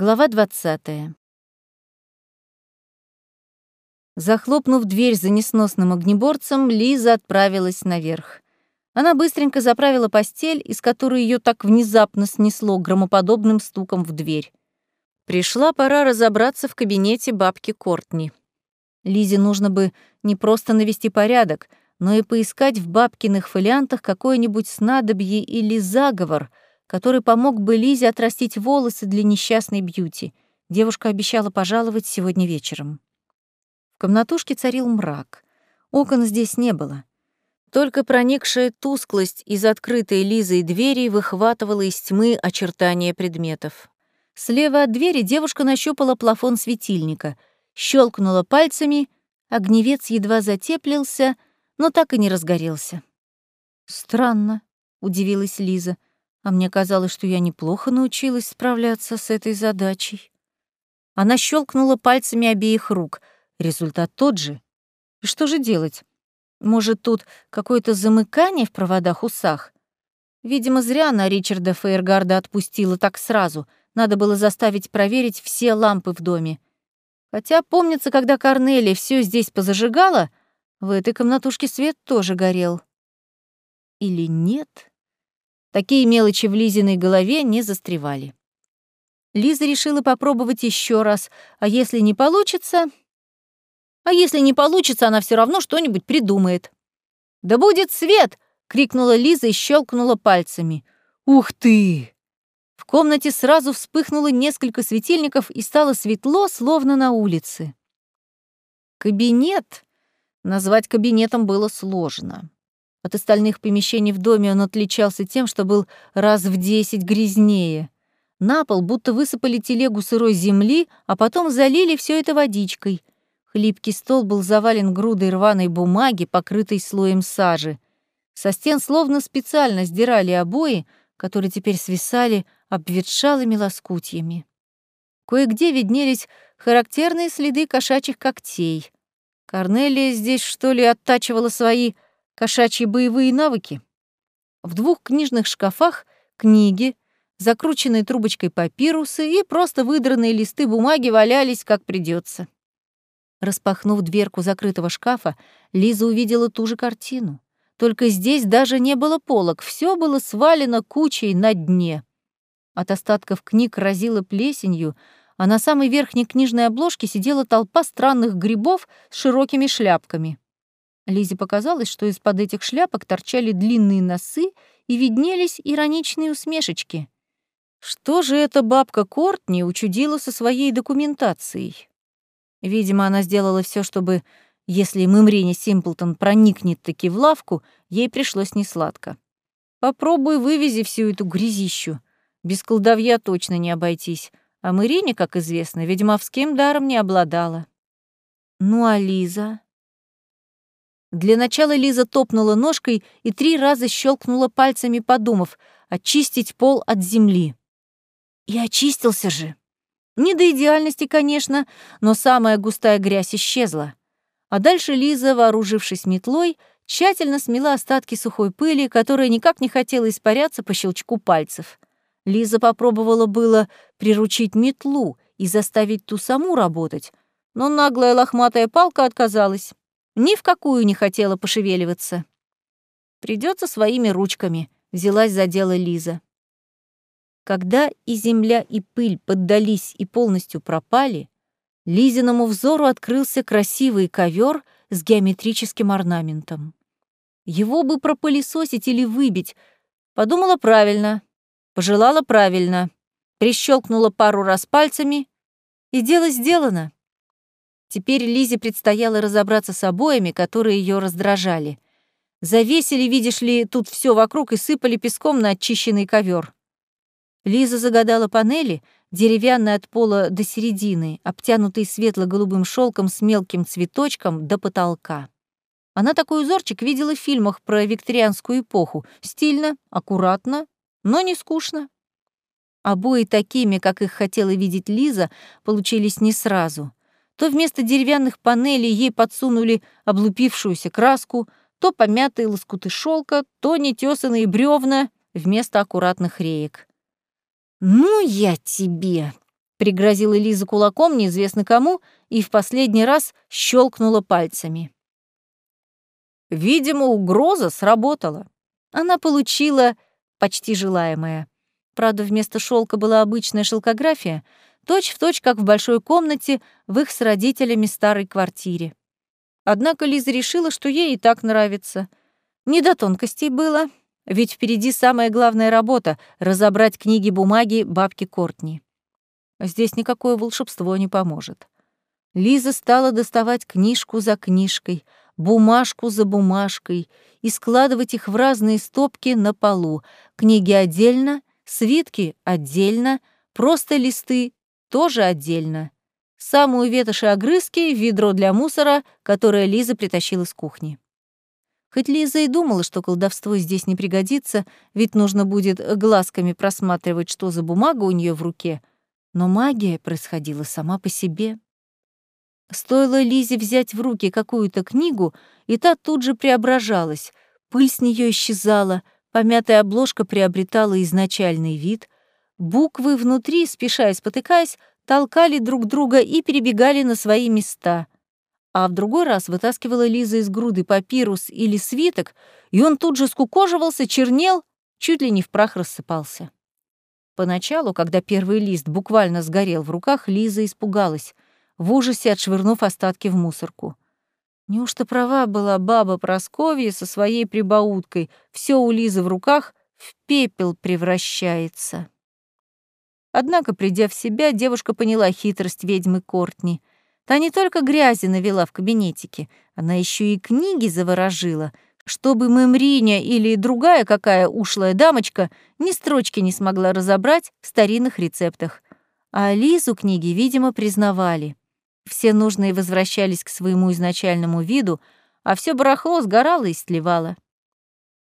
Глава 20. Захлопнув дверь за несносным огнеборцем, Лиза отправилась наверх. Она быстренько заправила постель, из которой ее так внезапно снесло громоподобным стуком в дверь. Пришла пора разобраться в кабинете бабки Кортни. Лизе нужно бы не просто навести порядок, но и поискать в бабкиных фолиантах какое-нибудь снадобье или заговор — который помог бы Лизе отрастить волосы для несчастной Бьюти. Девушка обещала пожаловать сегодня вечером. В комнатушке царил мрак. Окон здесь не было. Только проникшая тусклость из открытой Лизой двери выхватывала из тьмы очертания предметов. Слева от двери девушка нащупала плафон светильника, щелкнула пальцами, огневец едва затеплился, но так и не разгорелся. «Странно», — удивилась Лиза, — а мне казалось, что я неплохо научилась справляться с этой задачей. Она щелкнула пальцами обеих рук. Результат тот же. И что же делать? Может, тут какое-то замыкание в проводах-усах? Видимо, зря она Ричарда Фейергарда отпустила так сразу. Надо было заставить проверить все лампы в доме. Хотя, помнится, когда Корнелия все здесь позажигала, в этой комнатушке свет тоже горел. Или нет? Такие мелочи в Лизиной голове не застревали. Лиза решила попробовать еще раз, а если не получится... А если не получится, она все равно что-нибудь придумает. «Да будет свет!» — крикнула Лиза и щелкнула пальцами. «Ух ты!» В комнате сразу вспыхнуло несколько светильников и стало светло, словно на улице. Кабинет назвать кабинетом было сложно. От остальных помещений в доме он отличался тем, что был раз в десять грязнее. На пол будто высыпали телегу сырой земли, а потом залили все это водичкой. Хлипкий стол был завален грудой рваной бумаги, покрытой слоем сажи. Со стен словно специально сдирали обои, которые теперь свисали обветшалыми лоскутьями. Кое-где виднелись характерные следы кошачьих когтей. Корнелия здесь, что ли, оттачивала свои кошачьи боевые навыки. В двух книжных шкафах книги, закрученные трубочкой папирусы и просто выдранные листы бумаги валялись как придется. Распахнув дверку закрытого шкафа, Лиза увидела ту же картину. Только здесь даже не было полок, все было свалено кучей на дне. От остатков книг разило плесенью, а на самой верхней книжной обложке сидела толпа странных грибов с широкими шляпками. Лизе показалось, что из-под этих шляпок торчали длинные носы и виднелись ироничные усмешечки. Что же эта бабка Кортни учудила со своей документацией? Видимо, она сделала все, чтобы, если Мымрине Симплтон проникнет таки в лавку, ей пришлось несладко. Попробуй вывези всю эту грязищу. Без колдовья точно не обойтись. А Мырине, как известно, ведьмовским даром не обладала. Ну а Лиза? Для начала Лиза топнула ножкой и три раза щелкнула пальцами, подумав, очистить пол от земли. И очистился же. Не до идеальности, конечно, но самая густая грязь исчезла. А дальше Лиза, вооружившись метлой, тщательно смела остатки сухой пыли, которая никак не хотела испаряться по щелчку пальцев. Лиза попробовала было приручить метлу и заставить ту саму работать, но наглая лохматая палка отказалась. Ни в какую не хотела пошевеливаться. Придется своими ручками, взялась за дело Лиза. Когда и земля, и пыль поддались и полностью пропали, Лизиному взору открылся красивый ковер с геометрическим орнаментом. Его бы пропылесосить или выбить. Подумала правильно, пожелала правильно, прищелкнула пару раз пальцами, и дело сделано. Теперь Лизе предстояло разобраться с обоями, которые ее раздражали. Завесили, видишь ли, тут все вокруг и сыпали песком на очищенный ковер. Лиза загадала панели, деревянные от пола до середины, обтянутые светло-голубым шелком с мелким цветочком до потолка. Она такой узорчик видела в фильмах про викторианскую эпоху. Стильно, аккуратно, но не скучно. Обои такими, как их хотела видеть Лиза, получились не сразу. То вместо деревянных панелей ей подсунули облупившуюся краску, то помятые лоскуты шелка, то нетесанные бревна вместо аккуратных реек. «Ну я тебе!» пригрозила Лиза кулаком неизвестно кому и в последний раз щелкнула пальцами. Видимо, угроза сработала. Она получила почти желаемое. Правда, вместо шелка была обычная шелкография, точь-в-точь, точь, как в большой комнате в их с родителями старой квартире. Однако Лиза решила, что ей и так нравится. Не до тонкостей было, ведь впереди самая главная работа — разобрать книги-бумаги бабки Кортни. Здесь никакое волшебство не поможет. Лиза стала доставать книжку за книжкой, бумажку за бумажкой и складывать их в разные стопки на полу. Книги отдельно, свитки отдельно, просто листы тоже отдельно. Самую ветошь и огрызки ведро для мусора, которое Лиза притащила с кухни. Хоть Лиза и думала, что колдовство здесь не пригодится, ведь нужно будет глазками просматривать, что за бумага у нее в руке, но магия происходила сама по себе. Стоило Лизе взять в руки какую-то книгу, и та тут же преображалась. Пыль с нее исчезала, помятая обложка приобретала изначальный вид, буквы внутри, спеша и спотыкаясь, толкали друг друга и перебегали на свои места. А в другой раз вытаскивала Лиза из груды папирус или свиток, и он тут же скукоживался, чернел, чуть ли не в прах рассыпался. Поначалу, когда первый лист буквально сгорел в руках, Лиза испугалась, в ужасе отшвырнув остатки в мусорку. Неужто права была баба Просковья со своей прибауткой? Все у Лизы в руках в пепел превращается. Однако, придя в себя, девушка поняла хитрость ведьмы Кортни. Та не только грязи навела в кабинетике, она еще и книги заворожила, чтобы Мемриня или другая какая ушлая дамочка ни строчки не смогла разобрать в старинных рецептах. А Лизу книги, видимо, признавали. Все нужные возвращались к своему изначальному виду, а все барахло сгорало и сливало.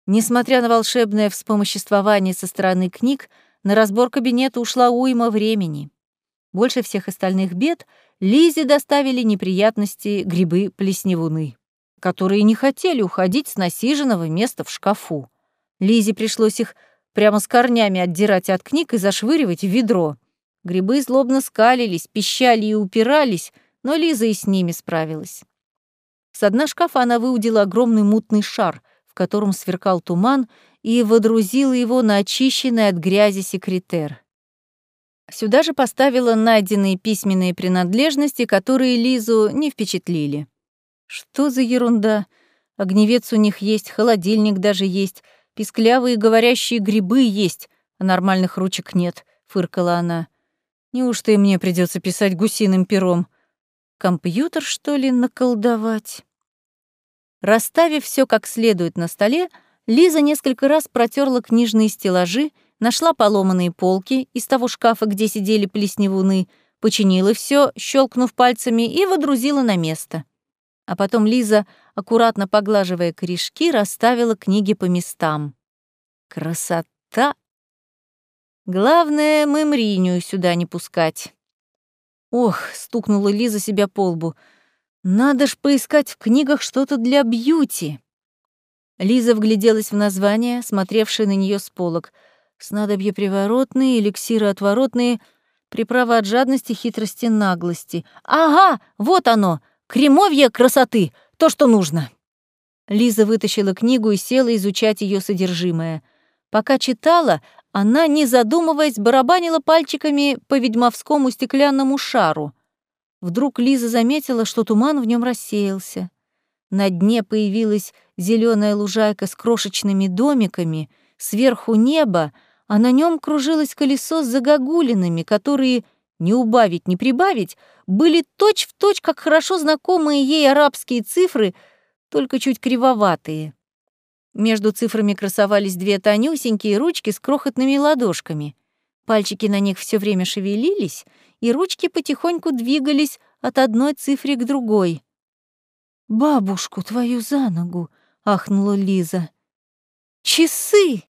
Несмотря на волшебное вспомоществование со стороны книг, на разбор кабинета ушла уйма времени. Больше всех остальных бед Лизе доставили неприятности грибы-плесневуны, которые не хотели уходить с насиженного места в шкафу. Лизе пришлось их прямо с корнями отдирать от книг и зашвыривать в ведро. Грибы злобно скалились, пищали и упирались, но Лиза и с ними справилась. С дна шкафа она выудила огромный мутный шар, в котором сверкал туман, и водрузила его на очищенный от грязи секретер. Сюда же поставила найденные письменные принадлежности, которые Лизу не впечатлили. Что за ерунда? Огневец у них есть, холодильник даже есть, писклявые говорящие грибы есть, а нормальных ручек нет, фыркала она. Неужто и мне придется писать гусиным пером? Компьютер, что ли, наколдовать? Расставив все как следует на столе, Лиза несколько раз протерла книжные стеллажи, нашла поломанные полки из того шкафа, где сидели плесневуны, починила все, щелкнув пальцами, и водрузила на место. А потом Лиза, аккуратно поглаживая корешки, расставила книги по местам. Красота! Главное, мемриню сюда не пускать. Ох, стукнула Лиза себя по лбу. Надо ж поискать в книгах что-то для бьюти. Лиза вгляделась в название, смотревшее на нее с полок — Снадобья приворотные, эликсиры отворотные, приправа от жадности, хитрости, наглости. Ага, вот оно, кремовье красоты, то, что нужно. Лиза вытащила книгу и села изучать ее содержимое. Пока читала, она, не задумываясь, барабанила пальчиками по ведьмовскому стеклянному шару. Вдруг Лиза заметила, что туман в нем рассеялся. На дне появилась зеленая лужайка с крошечными домиками, сверху небо — а на нем кружилось колесо с загогулинами, которые, не убавить, не прибавить, были точь-в-точь, точь, как хорошо знакомые ей арабские цифры, только чуть кривоватые. Между цифрами красовались две тонюсенькие ручки с крохотными ладошками. Пальчики на них все время шевелились, и ручки потихоньку двигались от одной цифры к другой. «Бабушку твою за ногу!» — ахнула Лиза. «Часы!»